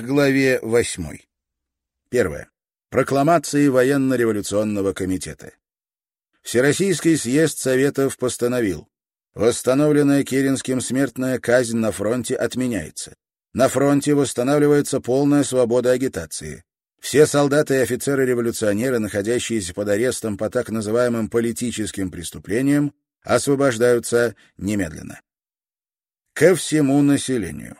к главе 8. Первое. Прокламации военно-революционного комитета. Всероссийский съезд Советов постановил. Восстановленная Керенским смертная казнь на фронте отменяется. На фронте восстанавливается полная свобода агитации. Все солдаты и офицеры-революционеры, находящиеся под арестом по так называемым политическим преступлениям, освобождаются немедленно. Ко всему населению.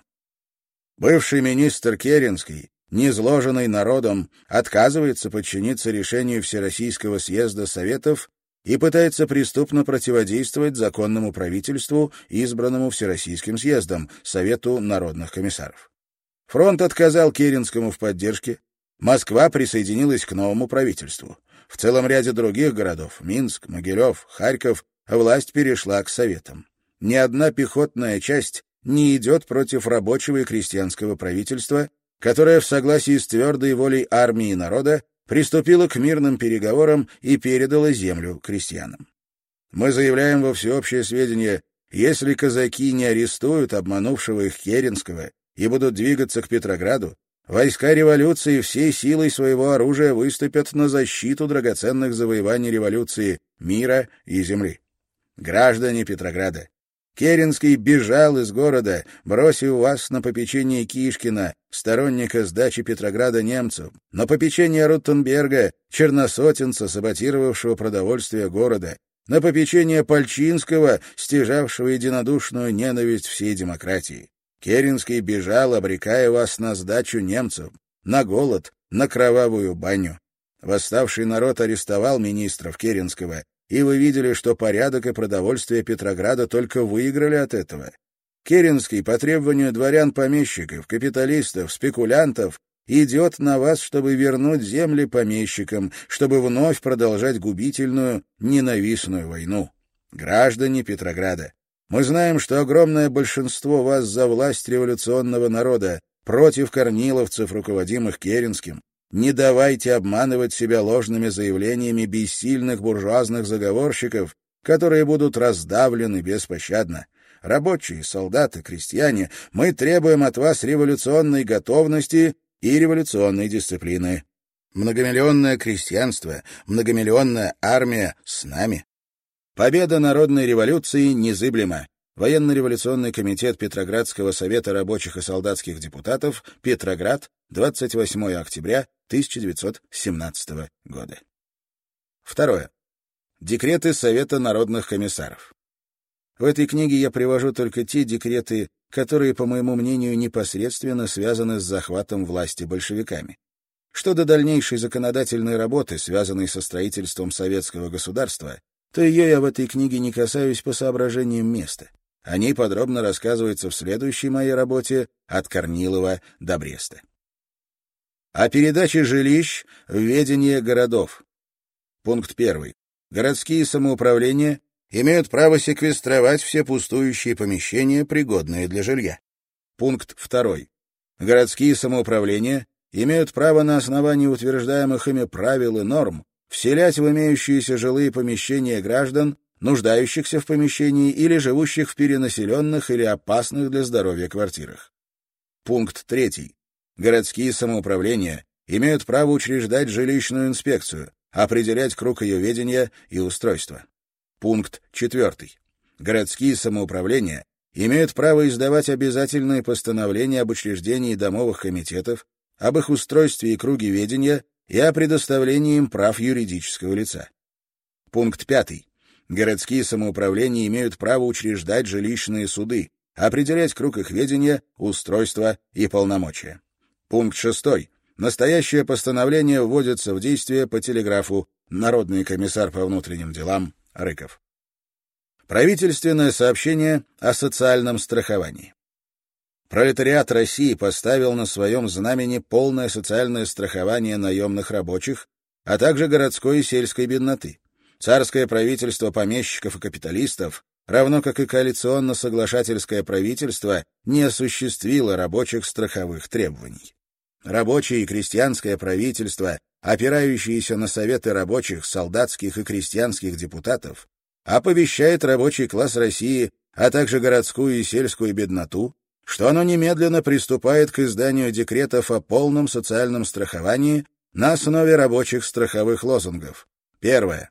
Бывший министр Керенский, низложенный народом, отказывается подчиниться решению Всероссийского съезда Советов и пытается преступно противодействовать законному правительству, избранному Всероссийским съездом, Совету народных комиссаров. Фронт отказал Керенскому в поддержке, Москва присоединилась к новому правительству. В целом ряде других городов — Минск, Могилев, Харьков — власть перешла к Советам. Ни одна пехотная часть не идет против рабочего и крестьянского правительства, которое в согласии с твердой волей армии и народа приступило к мирным переговорам и передало землю крестьянам. Мы заявляем во всеобщее сведение, если казаки не арестуют обманувшего их Керенского и будут двигаться к Петрограду, Войска революции всей силой своего оружия выступят на защиту драгоценных завоеваний революции, мира и земли. Граждане Петрограда, Керенский бежал из города, бросив вас на попечение Кишкина, сторонника сдачи Петрограда немцу, на попечение Руттенберга, черносотенца, саботировавшего продовольствие города, на попечение Пальчинского, стяжавшего единодушную ненависть всей демократии. Керенский бежал, обрекая вас на сдачу немцам, на голод, на кровавую баню. Восставший народ арестовал министров Керенского, и вы видели, что порядок и продовольствие Петрограда только выиграли от этого. Керенский по требованию дворян-помещиков, капиталистов, спекулянтов идет на вас, чтобы вернуть земли помещикам, чтобы вновь продолжать губительную, ненавистную войну. Граждане Петрограда, мы знаем, что огромное большинство вас за власть революционного народа, против корниловцев, руководимых Керенским. Не давайте обманывать себя ложными заявлениями бессильных буржуазных заговорщиков, которые будут раздавлены беспощадно. Рабочие, солдаты, крестьяне, мы требуем от вас революционной готовности и революционной дисциплины. Многомиллионное крестьянство, многомиллионная армия с нами. Победа народной революции незыблема. Военно-революционный комитет Петроградского совета рабочих и солдатских депутатов, Петроград, 28 октября 1917 года. Второе. Декреты Совета народных комиссаров. В этой книге я привожу только те декреты, которые, по моему мнению, непосредственно связаны с захватом власти большевиками. Что до дальнейшей законодательной работы, связанной со строительством советского государства, то ее я в этой книге не касаюсь по соображениям места. О ней подробно рассказывается в следующей моей работе «От Корнилова до Бреста». О передаче жилищ в ведение городов. Пункт первый. Городские самоуправления имеют право секвестровать все пустующие помещения, пригодные для жилья. Пункт второй. Городские самоуправления имеют право на основании утверждаемых ими правил и норм вселять в имеющиеся жилые помещения граждан, нуждающихся в помещении или живущих в перенаселенных или опасных для здоровья квартирах. Пункт 3. Городские самоуправления имеют право учреждать жилищную инспекцию, определять круг ее ведения и устройства. Пункт 4. Городские самоуправления имеют право издавать обязательные постановления об учреждении домовых комитетов, об их устройстве и круге ведения и о предоставлении им прав юридического лица. Пункт 5. Городские самоуправления имеют право учреждать жилищные суды, определять круг их ведения, устройства и полномочия. Пункт 6. Настоящее постановление вводится в действие по телеграфу Народный комиссар по внутренним делам Рыков. Правительственное сообщение о социальном страховании. Пролетариат России поставил на своем знамени полное социальное страхование наемных рабочих, а также городской и сельской бедноты. Царское правительство помещиков и капиталистов, равно как и коалиционно-соглашательское правительство, не осуществило рабочих страховых требований. Рабочее и крестьянское правительство, опирающиеся на советы рабочих, солдатских и крестьянских депутатов, оповещает рабочий класс России, а также городскую и сельскую бедноту, что оно немедленно приступает к изданию декретов о полном социальном страховании на основе рабочих страховых лозунгов. Первое.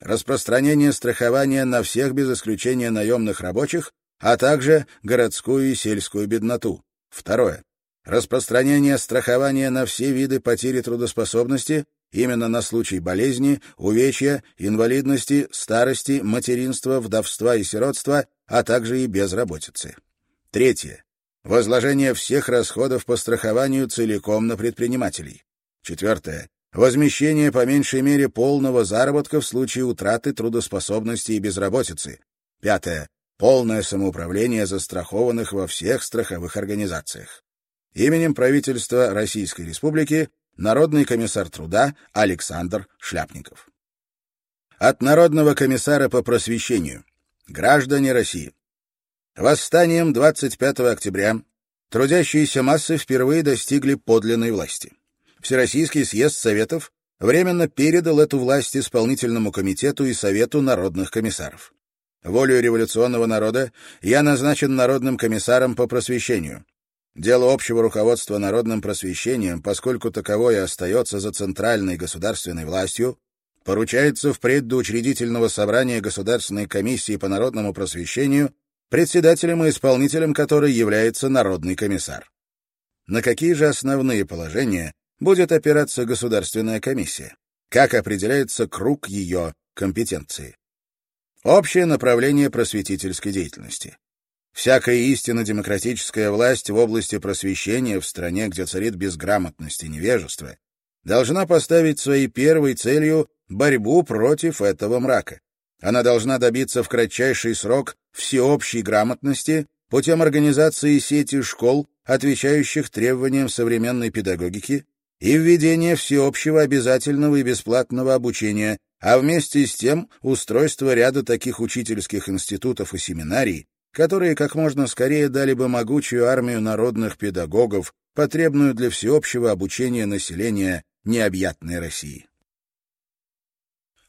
Распространение страхования на всех без исключения наемных рабочих, а также городскую и сельскую бедноту. Второе. Распространение страхования на все виды потери трудоспособности, именно на случай болезни, увечья, инвалидности, старости, материнства, вдовства и сиротства, а также и безработицы. Третье. Возложение всех расходов по страхованию целиком на предпринимателей. Четвертое. Возмещение по меньшей мере полного заработка в случае утраты трудоспособности и безработицы. Пятое. Полное самоуправление застрахованных во всех страховых организациях. Именем правительства Российской Республики Народный комиссар труда Александр Шляпников. От Народного комиссара по просвещению. Граждане России. Восстанием 25 октября трудящиеся массы впервые достигли подлинной власти. Всероссийский съезд Советов временно передал эту власть исполнительному комитету и Совету народных комиссаров. Волею революционного народа я назначен народным комиссаром по просвещению. Дело общего руководства народным просвещением, поскольку таковое остается за центральной государственной властью, поручается впредь до учредительного собрания Государственной комиссии по народному просвещению председателем и исполнителем которой является Народный комиссар. На какие же основные положения будет опираться Государственная комиссия? Как определяется круг ее компетенции? Общее направление просветительской деятельности. Всякая истинно демократическая власть в области просвещения в стране, где царит безграмотность и невежество, должна поставить своей первой целью борьбу против этого мрака. Она должна добиться в кратчайший срок всеобщей грамотности путем организации сети школ, отвечающих требованиям современной педагогики, и введения всеобщего обязательного и бесплатного обучения, а вместе с тем устройство ряда таких учительских институтов и семинарий, которые как можно скорее дали бы могучую армию народных педагогов, потребную для всеобщего обучения населения необъятной России.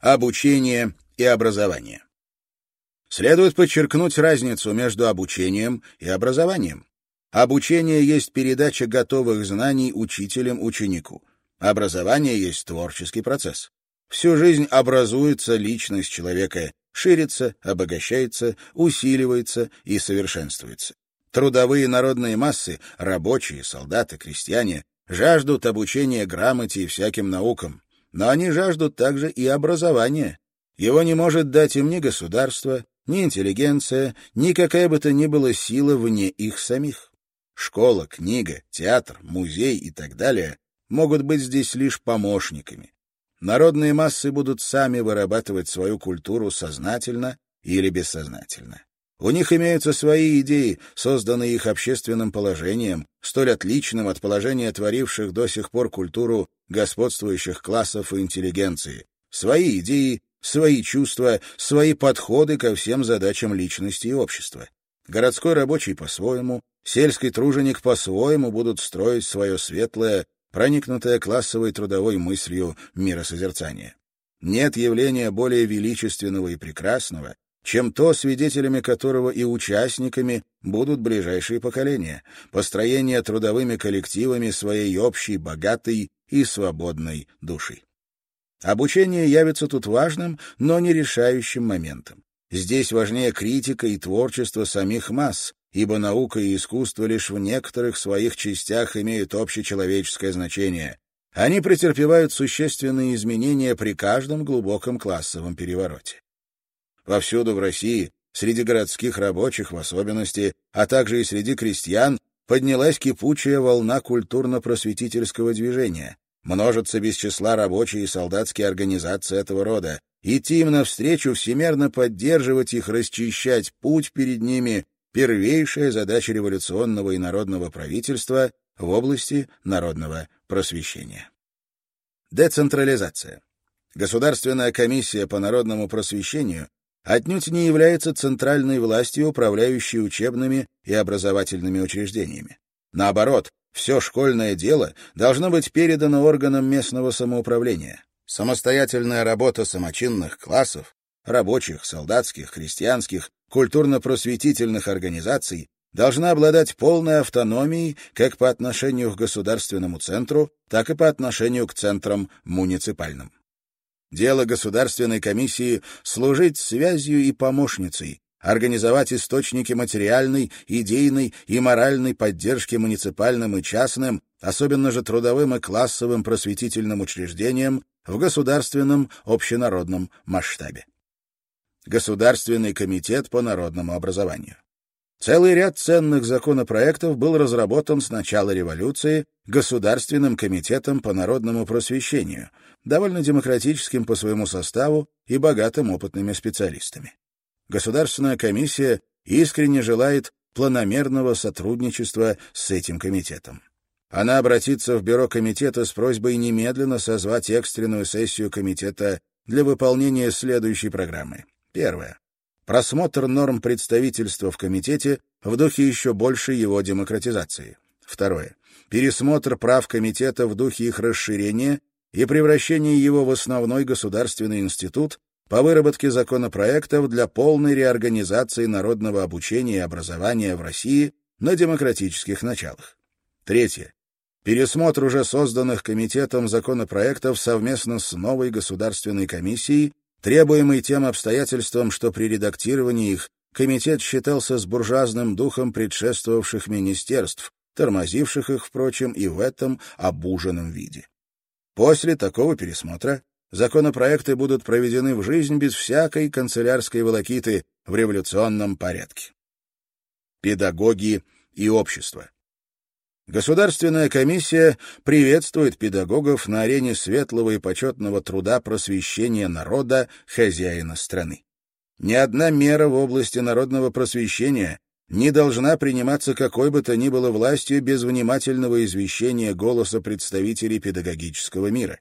Обучение и образование. Следует подчеркнуть разницу между обучением и образованием. Обучение есть передача готовых знаний учителем ученику. Образование есть творческий процесс. Всю жизнь образуется личность человека, ширится, обогащается, усиливается и совершенствуется. Трудовые народные массы, рабочие, солдаты, крестьяне, жаждут обучения грамоте и всяким наукам, но они жаждут также и образования. Его не может дать им ни государство, ни интеллигенция, ни какая бы то ни была сила вне их самих. Школа, книга, театр, музей и так далее могут быть здесь лишь помощниками. Народные массы будут сами вырабатывать свою культуру сознательно или бессознательно. У них имеются свои идеи, созданные их общественным положением, столь отличным от положения творивших до сих пор культуру господствующих классов и интеллигенции. Свои идеи, свои чувства, свои подходы ко всем задачам личности и общества. Городской рабочий по-своему, сельский труженик по-своему будут строить свое светлое, проникнутое классовой трудовой мыслью миросозерцание. Нет явления более величественного и прекрасного, чем то, свидетелями которого и участниками будут ближайшие поколения, построение трудовыми коллективами своей общей, богатой и свободной души. Обучение явится тут важным, но не решающим моментом. Здесь важнее критика и творчество самих масс, ибо наука и искусство лишь в некоторых своих частях имеют общечеловеческое значение. Они претерпевают существенные изменения при каждом глубоком классовом перевороте. Повсюду в России, среди городских рабочих в особенности, а также и среди крестьян, поднялась кипучая волна культурно-просветительского движения. Множатся без числа рабочие и солдатские организации этого рода. Идти им навстречу, всемерно поддерживать их, расчищать путь перед ними — первейшая задача революционного и народного правительства в области народного просвещения. Децентрализация. Государственная комиссия по народному просвещению отнюдь не является центральной властью, управляющей учебными и образовательными учреждениями. Наоборот, все школьное дело должно быть передано органам местного самоуправления. Самостоятельная работа самочинных классов, рабочих, солдатских, крестьянских, культурно-просветительных организаций должна обладать полной автономией как по отношению к государственному центру, так и по отношению к центрам муниципальным. Дело Государственной комиссии — служить связью и помощницей, организовать источники материальной, идейной и моральной поддержки муниципальным и частным, особенно же трудовым и классовым просветительным учреждениям в государственном общенародном масштабе. Государственный комитет по народному образованию. Целый ряд ценных законопроектов был разработан с начала революции Государственным комитетом по народному просвещению, довольно демократическим по своему составу и богатым опытными специалистами. Государственная комиссия искренне желает планомерного сотрудничества с этим комитетом. Она обратится в бюро комитета с просьбой немедленно созвать экстренную сессию комитета для выполнения следующей программы. Первое. Просмотр норм представительства в комитете в духе еще большей его демократизации. Второе. Пересмотр прав комитета в духе их расширения и превращения его в основной государственный институт по выработке законопроектов для полной реорганизации народного обучения и образования в России на демократических началах. Третье. Пересмотр уже созданных комитетом законопроектов совместно с новой государственной комиссией требуемый тем обстоятельством, что при редактировании их комитет считался с буржуазным духом предшествовавших министерств, тормозивших их, впрочем, и в этом обуженном виде. После такого пересмотра законопроекты будут проведены в жизнь без всякой канцелярской волокиты в революционном порядке. Педагоги и общество. Государственная комиссия приветствует педагогов на арене светлого и почетного труда просвещения народа, хозяина страны. Ни одна мера в области народного просвещения не должна приниматься какой бы то ни было властью без внимательного извещения голоса представителей педагогического мира.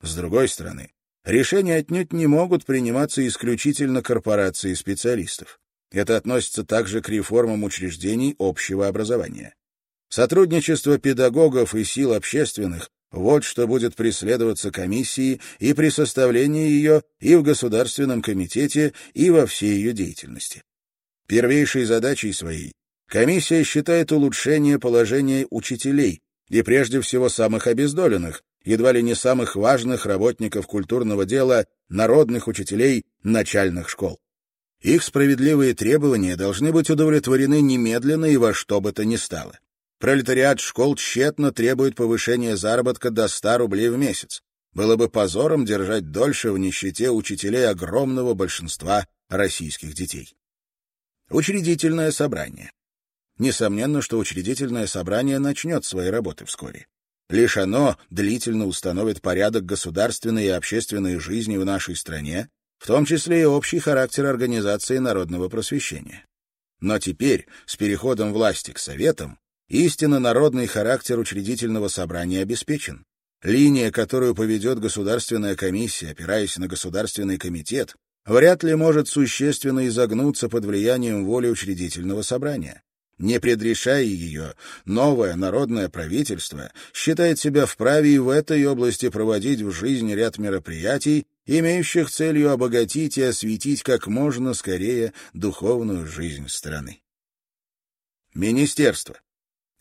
С другой стороны, решения отнюдь не могут приниматься исключительно корпорацией специалистов. Это относится также к реформам учреждений общего образования. Сотрудничество педагогов и сил общественных — вот что будет преследоваться комиссией и при составлении ее и в Государственном комитете, и во всей ее деятельности. Первейшей задачей своей комиссия считает улучшение положения учителей и прежде всего самых обездоленных, едва ли не самых важных работников культурного дела, народных учителей начальных школ. Их справедливые требования должны быть удовлетворены немедленно и во что бы то ни стало. Пролетариат школ тщетно требует повышения заработка до 100 рублей в месяц. Было бы позором держать дольше в нищете учителей огромного большинства российских детей. Учредительное собрание. Несомненно, что учредительное собрание начнет свои работы вскоре. Лишь оно длительно установит порядок государственной и общественной жизни в нашей стране, в том числе и общий характер организации народного просвещения. Но теперь, с переходом власти к советам, Истинно народный характер учредительного собрания обеспечен. Линия, которую поведет Государственная комиссия, опираясь на Государственный комитет, вряд ли может существенно изогнуться под влиянием воли учредительного собрания. Не предрешая ее, новое народное правительство считает себя вправе и в этой области проводить в жизнь ряд мероприятий, имеющих целью обогатить и осветить как можно скорее духовную жизнь страны. Министерство.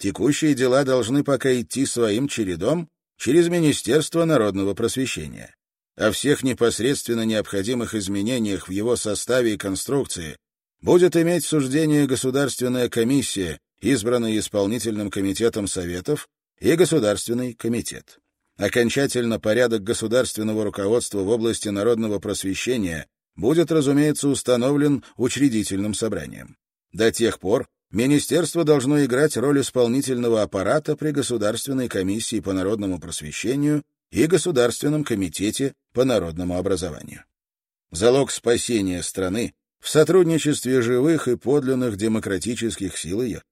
Текущие дела должны пока идти своим чередом через Министерство народного просвещения. О всех непосредственно необходимых изменениях в его составе и конструкции будет иметь суждение Государственная комиссия, избранная исполнительным комитетом Советов, и Государственный комитет. Окончательно порядок государственного руководства в области народного просвещения будет, разумеется, установлен учредительным собранием. До тех пор Министерство должно играть роль исполнительного аппарата при Государственной комиссии по народному просвещению и Государственном комитете по народному образованию. Залог спасения страны в сотрудничестве живых и подлинных демократических сил ее.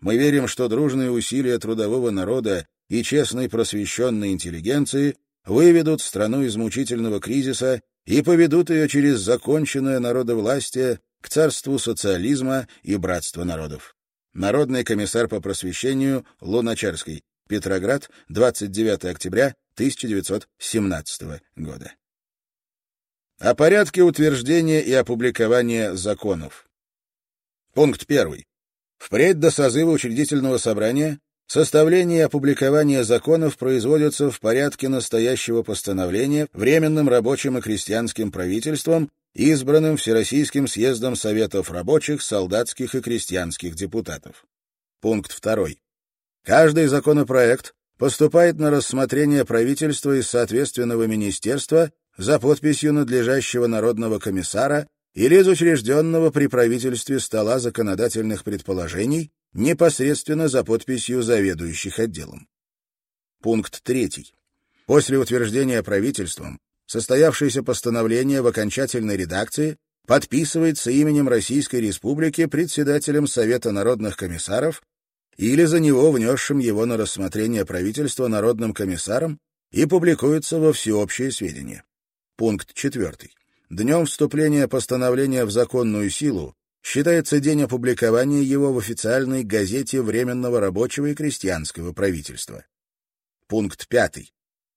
Мы верим, что дружные усилия трудового народа и честной просвещенной интеллигенции выведут страну из мучительного кризиса и поведут ее через законченное народовластие к царству социализма и братства народов. Народный комиссар по просвещению Луначарский. Петроград, 29 октября 1917 года. О порядке утверждения и опубликования законов. Пункт 1. Впредь до созыва учредительного собрания составление и опубликование законов производятся в порядке настоящего постановления Временным рабочим и крестьянским правительством, избранным Всероссийским съездом Советов рабочих, солдатских и крестьянских депутатов. Пункт 2. Каждый законопроект поступает на рассмотрение правительства из соответственного министерства за подписью надлежащего народного комиссара или из учрежденного при правительстве стола законодательных предположений непосредственно за подписью заведующих отделом. Пункт 3. После утверждения правительством состоявшееся постановление в окончательной редакции подписывается именем Российской Республики председателем Совета народных комиссаров или за него внесшим его на рассмотрение правительства народным комиссаром и публикуется во всеобщее сведения. Пункт 4. Днем вступления постановления в законную силу считается день опубликования его в официальной газете Временного рабочего и крестьянского правительства. Пункт 5.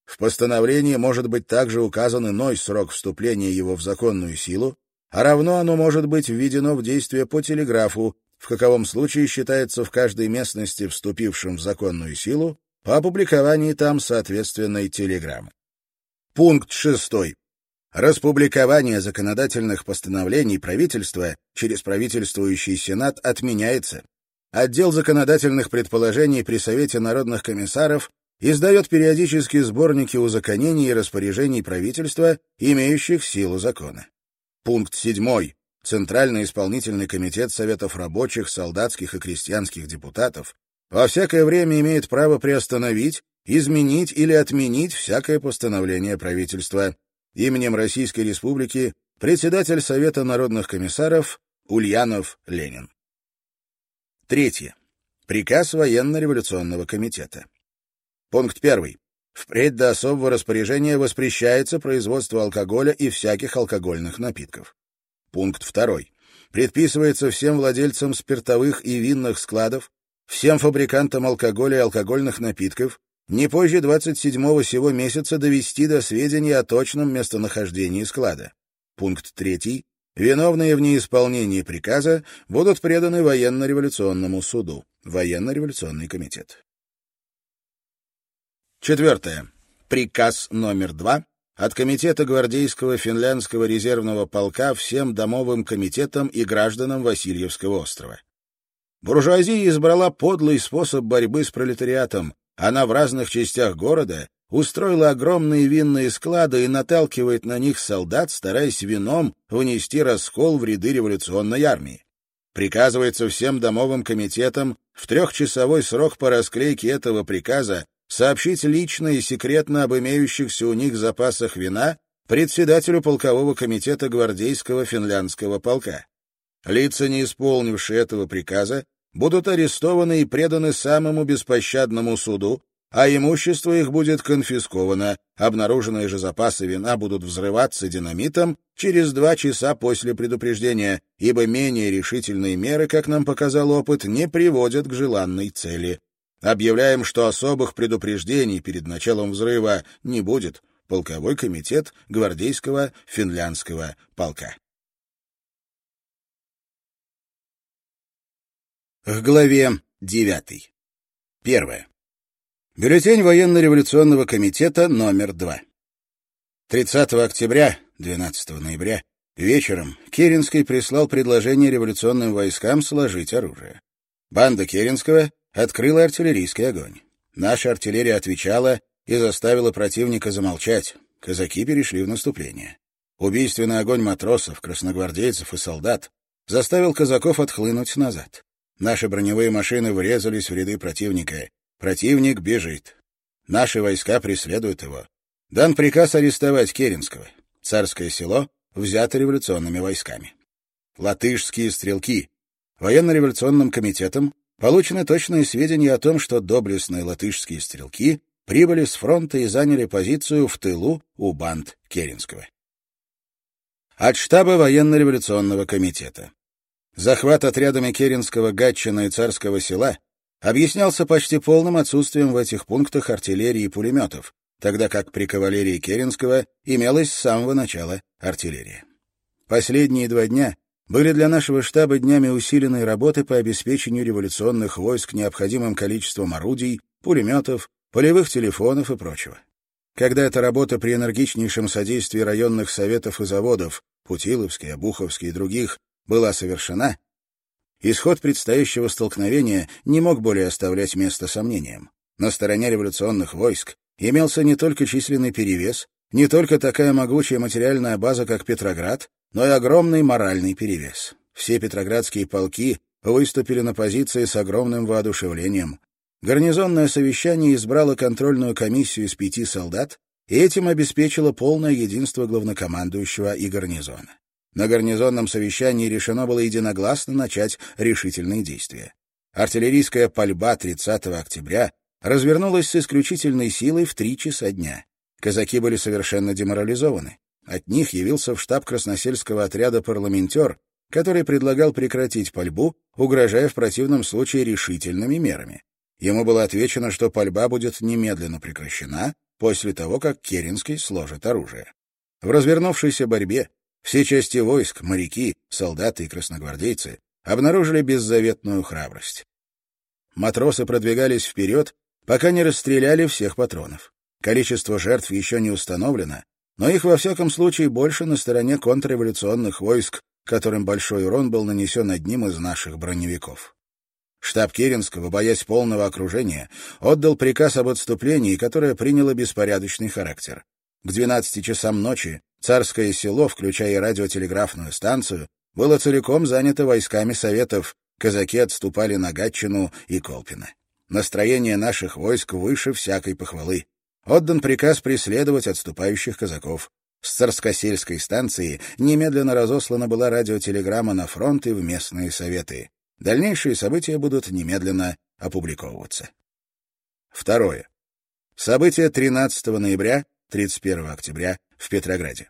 В постановлении может быть также указан иной срок вступления его в законную силу, а равно оно может быть введено в действие по телеграфу, в каковом случае считается в каждой местности, вступившим в законную силу, по опубликовании там соответственной телеграммы. Пункт 6. Распубликование законодательных постановлений правительства через правительствующий Сенат отменяется. Отдел законодательных предположений при Совете народных комиссаров издает периодически сборники узаконений и распоряжений правительства, имеющих силу закона. Пункт 7. Центральный исполнительный комитет Советов рабочих, солдатских и крестьянских депутатов во всякое время имеет право приостановить, изменить или отменить всякое постановление правительства, Именем Российской Республики председатель Совета народных комиссаров Ульянов Ленин. Третье. Приказ военно-революционного комитета. Пункт 1. Впредь до особого распоряжения воспрещается производство алкоголя и всяких алкогольных напитков. Пункт 2. Предписывается всем владельцам спиртовых и винных складов, всем фабрикантам алкоголя и алкогольных напитков, не позже 27-го сего месяца довести до сведения о точном местонахождении склада. Пункт 3. Виновные в неисполнении приказа будут преданы военно-революционному суду. Военно-революционный комитет. Четвертое. Приказ номер 2 от Комитета гвардейского финляндского резервного полка всем домовым комитетам и гражданам Васильевского острова. Буржуазия избрала подлый способ борьбы с пролетариатом, она в разных частях города устроила огромные винные склады и наталкивает на них солдат, стараясь вином внести раскол в ряды революционной армии. Приказывается всем домовым комитетам в трехчасовой срок по расклейке этого приказа сообщить лично и секретно об имеющихся у них запасах вина председателю полкового комитета гвардейского финляндского полка. Лица, не исполнившие этого приказа, будут арестованы и преданы самому беспощадному суду, а имущество их будет конфисковано, обнаруженные же запасы вина будут взрываться динамитом через два часа после предупреждения, ибо менее решительные меры, как нам показал опыт, не приводят к желанной цели. Объявляем, что особых предупреждений перед началом взрыва не будет. Полковой комитет гвардейского финляндского полка. К главе 9. Первое. Бюллетень военно-революционного комитета номер 2. 30 октября, 12 ноября, вечером Керенский прислал предложение революционным войскам сложить оружие. Банда Керенского открыла артиллерийский огонь. Наша артиллерия отвечала и заставила противника замолчать. Казаки перешли в наступление. Убийственный огонь матросов, красногвардейцев и солдат заставил казаков отхлынуть назад. Наши броневые машины врезались в ряды противника. Противник бежит. Наши войска преследуют его. Дан приказ арестовать Керенского. Царское село взято революционными войсками. Латышские стрелки. Военно-революционным комитетом получены точные сведения о том, что доблестные латышские стрелки прибыли с фронта и заняли позицию в тылу у банд Керенского. От штаба военно-революционного комитета. Захват отрядами Керенского, Гатчина и Царского села объяснялся почти полным отсутствием в этих пунктах артиллерии и пулеметов, тогда как при кавалерии Керенского имелась с самого начала артиллерия. Последние два дня были для нашего штаба днями усиленной работы по обеспечению революционных войск необходимым количеством орудий, пулеметов, полевых телефонов и прочего. Когда эта работа при энергичнейшем содействии районных советов и заводов, Путиловский, Обуховский и других, была совершена, исход предстоящего столкновения не мог более оставлять место сомнениям. На стороне революционных войск имелся не только численный перевес, не только такая могучая материальная база, как Петроград, но и огромный моральный перевес. Все петроградские полки выступили на позиции с огромным воодушевлением. Гарнизонное совещание избрало контрольную комиссию из пяти солдат и этим обеспечило полное единство главнокомандующего и гарнизона. На гарнизонном совещании решено было единогласно начать решительные действия. Артиллерийская пальба 30 октября развернулась с исключительной силой в три часа дня. Казаки были совершенно деморализованы. От них явился в штаб красносельского отряда парламентер, который предлагал прекратить пальбу, угрожая в противном случае решительными мерами. Ему было отвечено, что пальба будет немедленно прекращена после того, как Керенский сложит оружие. В развернувшейся борьбе все части войск, моряки, солдаты и красногвардейцы обнаружили беззаветную храбрость. Матросы продвигались вперед, пока не расстреляли всех патронов. Количество жертв еще не установлено, но их во всяком случае больше на стороне контрреволюционных войск, которым большой урон был нанесен одним из наших броневиков. Штаб Керенского, боясь полного окружения, отдал приказ об отступлении, которое приняло беспорядочный характер. К 12 часам ночи Царское село, включая радиотелеграфную станцию, было целиком занято войсками Советов, казаки отступали на Гатчину и Колпино. Настроение наших войск выше всякой похвалы. Отдан приказ преследовать отступающих казаков. С Царскосельской станции немедленно разослана была радиотелеграмма на фронт и в местные советы. Дальнейшие события будут немедленно опубликовываться. Второе. События 13 ноября, 31 октября в Петрограде.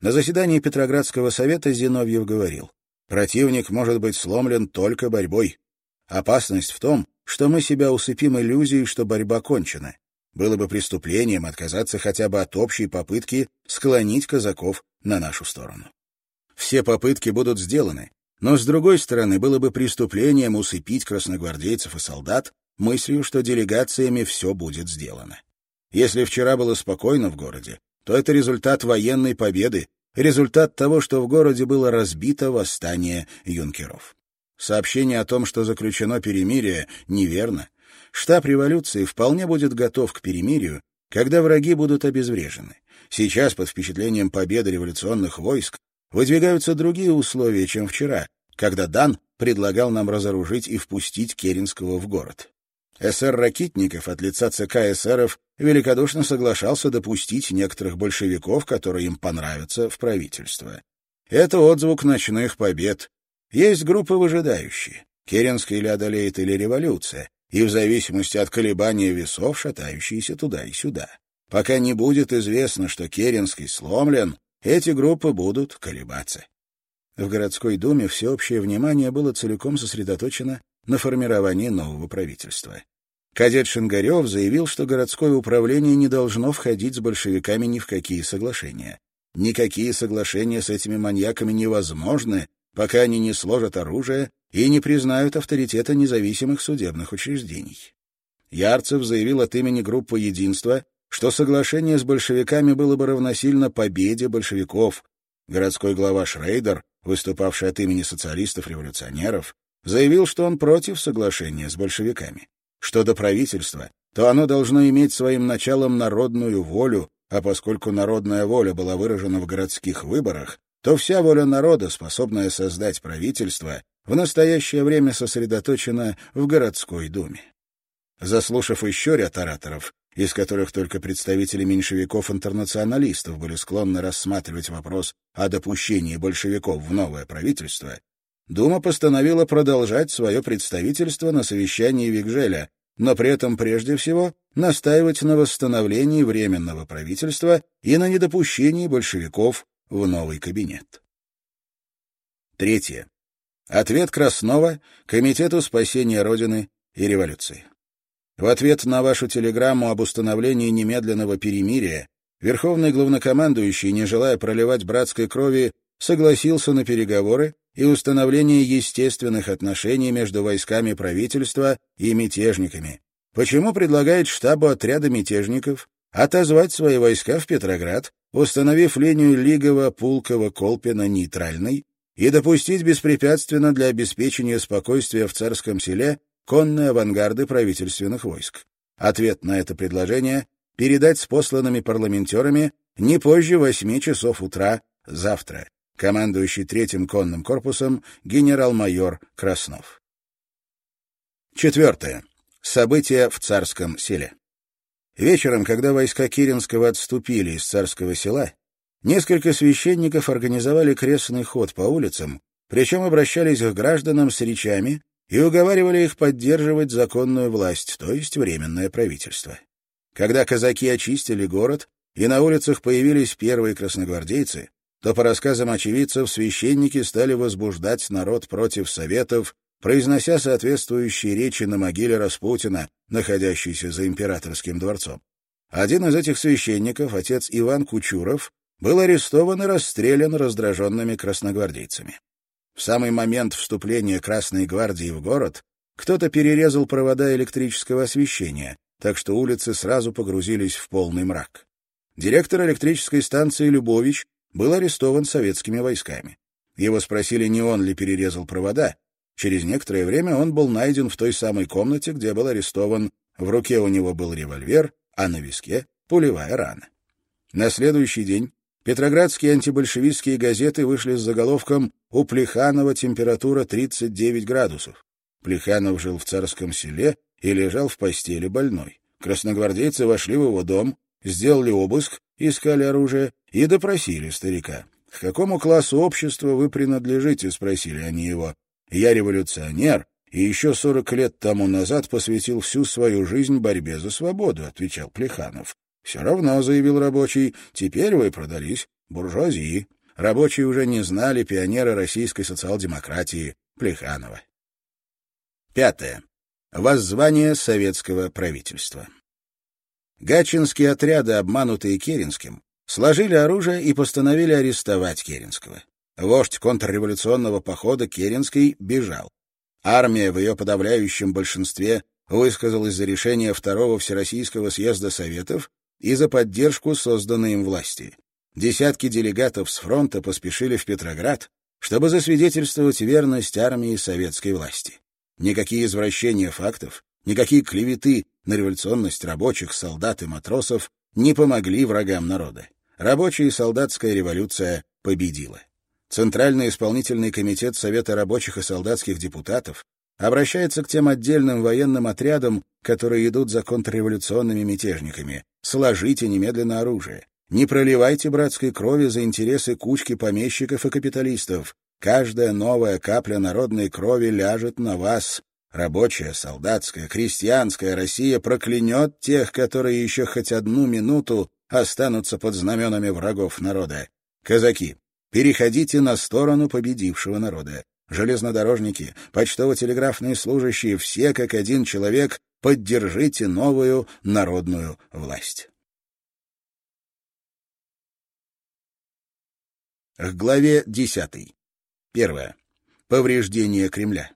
На заседании Петроградского совета Зиновьев говорил, «Противник может быть сломлен только борьбой. Опасность в том, что мы себя усыпим иллюзией, что борьба кончена. Было бы преступлением отказаться хотя бы от общей попытки склонить казаков на нашу сторону. Все попытки будут сделаны, но, с другой стороны, было бы преступлением усыпить красногвардейцев и солдат мыслью, что делегациями все будет сделано. Если вчера было спокойно в городе, то это результат военной победы, результат того, что в городе было разбито восстание юнкеров. Сообщение о том, что заключено перемирие, неверно. Штаб революции вполне будет готов к перемирию, когда враги будут обезврежены. Сейчас, под впечатлением победы революционных войск, выдвигаются другие условия, чем вчера, когда Дан предлагал нам разоружить и впустить Керенского в город. СР Ракитников от лица ЦК эсеров великодушно соглашался допустить некоторых большевиков, которые им понравятся, в правительство. Это отзвук ночных побед. Есть группы выжидающие. Керенский или одолеет, или революция, и в зависимости от колебания весов шатающиеся туда и сюда. Пока не будет известно, что Керенский сломлен, эти группы будут колебаться. В городской думе всеобщее внимание было целиком сосредоточено на формировании нового правительства. Кадет Шингарев заявил, что городское управление не должно входить с большевиками ни в какие соглашения. Никакие соглашения с этими маньяками невозможны, пока они не сложат оружие и не признают авторитета независимых судебных учреждений. Ярцев заявил от имени группы «Единство», что соглашение с большевиками было бы равносильно победе большевиков. Городской глава Шрейдер, выступавший от имени социалистов-революционеров, заявил, что он против соглашения с большевиками. Что до правительства, то оно должно иметь своим началом народную волю, а поскольку народная воля была выражена в городских выборах, то вся воля народа, способная создать правительство, в настоящее время сосредоточена в городской думе. Заслушав еще ряд ораторов, из которых только представители меньшевиков-интернационалистов были склонны рассматривать вопрос о допущении большевиков в новое правительство, Дума постановила продолжать свое представительство на совещании Вигжеля, но при этом прежде всего настаивать на восстановлении Временного правительства и на недопущении большевиков в новый кабинет. Третье. Ответ Краснова Комитету спасения Родины и революции. В ответ на вашу телеграмму об установлении немедленного перемирия Верховный главнокомандующий, не желая проливать братской крови, согласился на переговоры, и установление естественных отношений между войсками правительства и мятежниками. Почему предлагает штабу отряда мятежников отозвать свои войска в Петроград, установив линию Лигова-Пулкова-Колпина нейтральной и допустить беспрепятственно для обеспечения спокойствия в царском селе конные авангарды правительственных войск. Ответ на это предложение — передать с посланными парламентерами не позже восьми часов утра завтра. Командующий третьим конным корпусом генерал-майор Краснов. Четвертое. События в царском селе. Вечером, когда войска Киринского отступили из царского села, несколько священников организовали крестный ход по улицам, причем обращались к гражданам с речами и уговаривали их поддерживать законную власть, то есть временное правительство. Когда казаки очистили город и на улицах появились первые красногвардейцы, то, по рассказам очевидцев, священники стали возбуждать народ против советов, произнося соответствующие речи на могиле Распутина, находящейся за императорским дворцом. Один из этих священников, отец Иван Кучуров, был арестован и расстрелян раздраженными красногвардейцами. В самый момент вступления Красной гвардии в город кто-то перерезал провода электрического освещения, так что улицы сразу погрузились в полный мрак. Директор электрической станции Любович был арестован советскими войсками. Его спросили, не он ли перерезал провода. Через некоторое время он был найден в той самой комнате, где был арестован. В руке у него был револьвер, а на виске — пулевая рана. На следующий день петроградские антибольшевистские газеты вышли с заголовком «У Плеханова температура 39 градусов». Плеханов жил в царском селе и лежал в постели больной. Красногвардейцы вошли в его дом, сделали обыск, искали оружие и допросили старика. «К какому классу общества вы принадлежите?» — спросили они его. «Я революционер, и еще сорок лет тому назад посвятил всю свою жизнь борьбе за свободу», — отвечал Плеханов. «Все равно», — заявил рабочий, — «теперь вы продались буржуазии». Рабочие уже не знали пионера российской социал-демократии Плеханова. Пятое. Воззвание советского правительства. Гатчинские отряды, обманутые Керенским, сложили оружие и постановили арестовать Керенского. Вождь контрреволюционного похода Керенский бежал. Армия в ее подавляющем большинстве высказалась за решение Второго Всероссийского съезда Советов и за поддержку созданной им власти. Десятки делегатов с фронта поспешили в Петроград, чтобы засвидетельствовать верность армии советской власти. Никакие извращения фактов, никакие клеветы на революционность рабочих, солдат и матросов не помогли врагам народа. Рабочая и солдатская революция победила. Центральный исполнительный комитет Совета рабочих и солдатских депутатов обращается к тем отдельным военным отрядам, которые идут за контрреволюционными мятежниками. Сложите немедленно оружие. Не проливайте братской крови за интересы кучки помещиков и капиталистов. Каждая новая капля народной крови ляжет на вас. Рабочая, солдатская, крестьянская Россия проклянет тех, которые еще хоть одну минуту останутся под знаменами врагов народа. Казаки, переходите на сторону победившего народа. Железнодорожники, почтово-телеграфные служащие, все как один человек, поддержите новую народную власть. К главе десятой. Первое. Повреждение Кремля.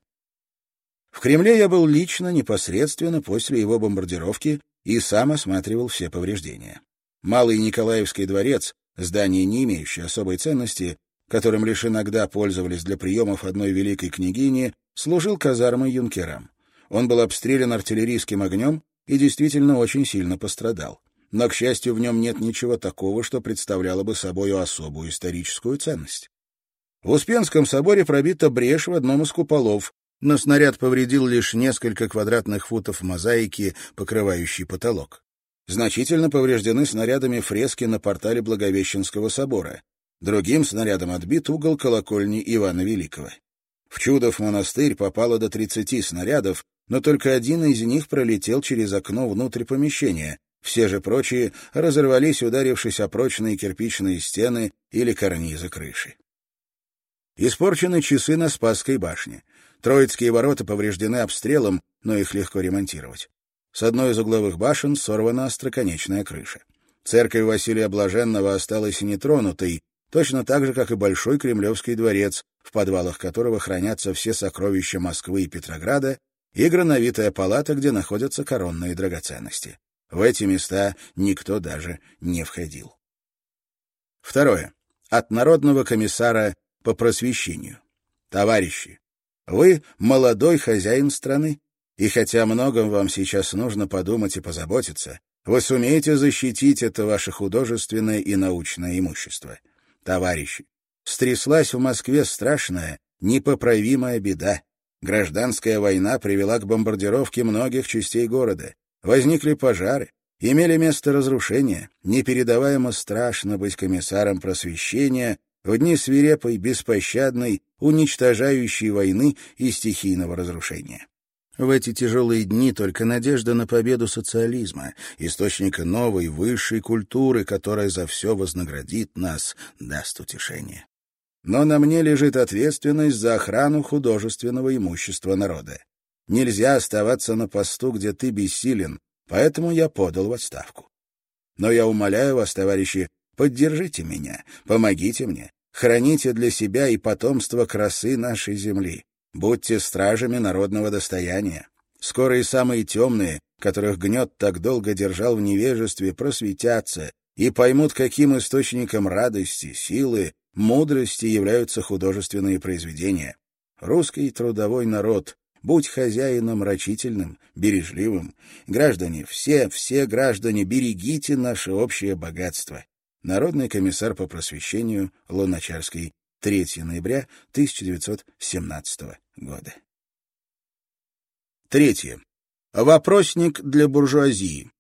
В Кремле я был лично, непосредственно после его бомбардировки и сам осматривал все повреждения. Малый Николаевский дворец, здание, не имеющее особой ценности, которым лишь иногда пользовались для приемов одной великой княгини, служил казармой юнкерам. Он был обстрелян артиллерийским огнем и действительно очень сильно пострадал. Но, к счастью, в нем нет ничего такого, что представляло бы собою особую историческую ценность. В Успенском соборе пробита брешь в одном из куполов, но снаряд повредил лишь несколько квадратных футов мозаики, покрывающей потолок. Значительно повреждены снарядами фрески на портале Благовещенского собора. Другим снарядом отбит угол колокольни Ивана Великого. В Чудов монастырь попало до 30 снарядов, но только один из них пролетел через окно внутрь помещения. Все же прочие разорвались, ударившись о прочные кирпичные стены или карнизы крыши. Испорчены часы на Спасской башне. Троицкие ворота повреждены обстрелом, но их легко ремонтировать. С одной из угловых башен сорвана остроконечная крыша. Церковь Василия Блаженного осталась нетронутой, точно так же, как и Большой Кремлевский дворец, в подвалах которого хранятся все сокровища Москвы и Петрограда, и грановитая палата, где находятся коронные драгоценности. В эти места никто даже не входил. Второе. От Народного комиссара по просвещению. Товарищи, вы молодой хозяин страны, и хотя многом вам сейчас нужно подумать и позаботиться, вы сумеете защитить это ваше художественное и научное имущество. Товарищи, стряслась в Москве страшная, непоправимая беда. Гражданская война привела к бомбардировке многих частей города. Возникли пожары, имели место разрушения. Непередаваемо страшно быть комиссаром просвещения в дни свирепой, беспощадной, уничтожающей войны и стихийного разрушения. В эти тяжелые дни только надежда на победу социализма, источника новой, высшей культуры, которая за все вознаградит нас, даст утешение. Но на мне лежит ответственность за охрану художественного имущества народа. Нельзя оставаться на посту, где ты бессилен, поэтому я подал в отставку. Но я умоляю вас, товарищи, поддержите меня, помогите мне, храните для себя и потомство красы нашей земли. Будьте стражами народного достояния. Скоро и самые темные, которых гнет так долго держал в невежестве, просветятся и поймут, каким источником радости, силы, мудрости являются художественные произведения. Русский трудовой народ, будь хозяином рачительным, бережливым. Граждане, все, все граждане, берегите наше общее богатство. Народный комиссар по просвещению Луначарский 3 ноября 1917 года. Третье. Вопросник для буржуазии.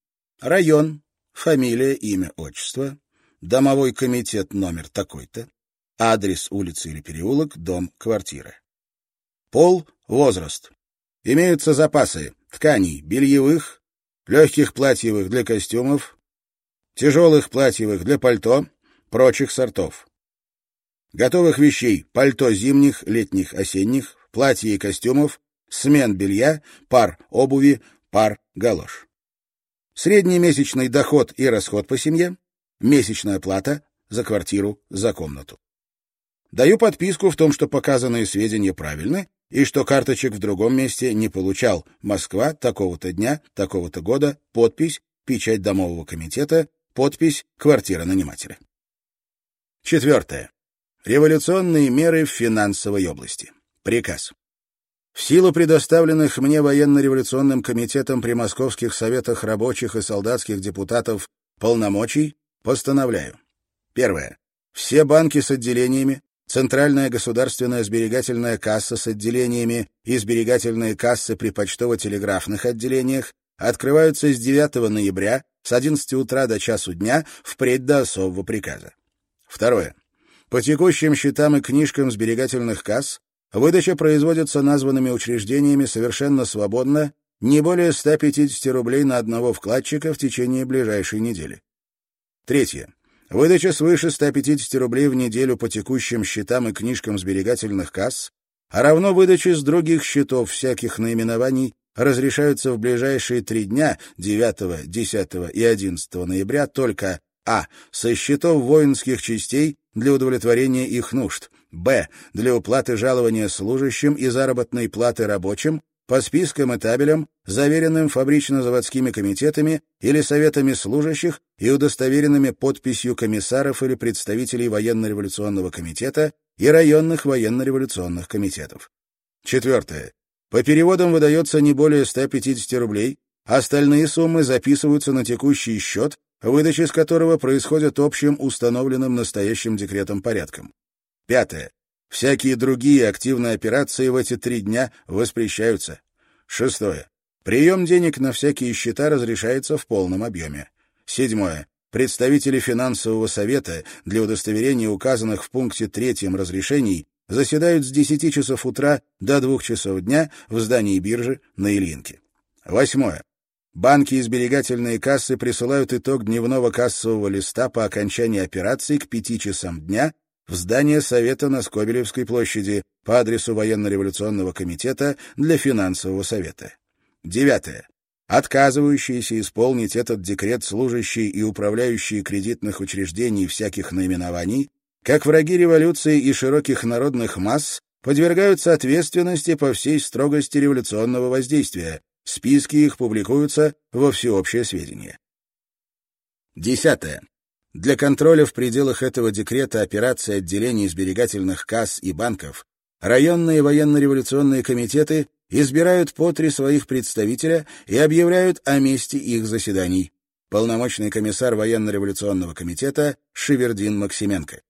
Район, фамилия, имя, отчество, домовой комитет номер такой-то, адрес улицы или переулок, дом, квартира. Пол, возраст. Имеются запасы тканей бельевых, легких платьевых для костюмов, тяжелых платьевых для пальто, прочих сортов. Готовых вещей — пальто зимних, летних, осенних, платья и костюмов, смен белья, пар обуви, пар галош. Средний месячный доход и расход по семье, месячная плата за квартиру, за комнату. Даю подписку в том, что показанные сведения правильны и что карточек в другом месте не получал. Москва, такого-то дня, такого-то года, подпись, печать домового комитета, подпись, квартира нанимателя. Четвертое. Революционные меры в финансовой области. Приказ. В силу предоставленных мне военно-революционным комитетом при Московских советах рабочих и солдатских депутатов полномочий постановляю. Первое. Все банки с отделениями, Центральная государственная сберегательная касса с отделениями и сберегательные кассы при почтово-телеграфных отделениях открываются с 9 ноября с 11 утра до часу дня впредь до особого приказа. Второе. По текущим счетам и книжкам сберегательных касс выдача производится названными учреждениями совершенно свободно, не более 150 рублей на одного вкладчика в течение ближайшей недели. Третье. Выдача свыше 150 рублей в неделю по текущим счетам и книжкам сберегательных касс, а равно выдаче с других счетов всяких наименований разрешаются в ближайшие три дня, 9, 10 и 11 ноября, только а. Со счетов воинских частей для удовлетворения их нужд. Б. Для уплаты жалования служащим и заработной платы рабочим по спискам и табелям, заверенным фабрично-заводскими комитетами или советами служащих и удостоверенными подписью комиссаров или представителей военно-революционного комитета и районных военно-революционных комитетов. Четвертое. По переводам выдается не более 150 рублей, остальные суммы записываются на текущий счет выдача из которого происходит общим установленным настоящим декретом порядком. Пятое. Всякие другие активные операции в эти три дня воспрещаются. Шестое. Прием денег на всякие счета разрешается в полном объеме. Седьмое. Представители финансового совета для удостоверения указанных в пункте третьем разрешений заседают с 10 часов утра до 2 часов дня в здании биржи на Ильинке. Восьмое. Банки и сберегательные кассы присылают итог дневного кассового листа по окончании операции к пяти часам дня в здание Совета на Скобелевской площади по адресу Военно-революционного комитета для финансового совета. Девятое. Отказывающиеся исполнить этот декрет служащие и управляющие кредитных учреждений всяких наименований как враги революции и широких народных масс подвергаются ответственности по всей строгости революционного воздействия. Списки их публикуются во всеобщее сведение. Десятое. Для контроля в пределах этого декрета операций отделений сберегательных касс и банков районные военно-революционные комитеты избирают по три своих представителя и объявляют о месте их заседаний. Полномочный комиссар военно-революционного комитета Шивердин Максименко.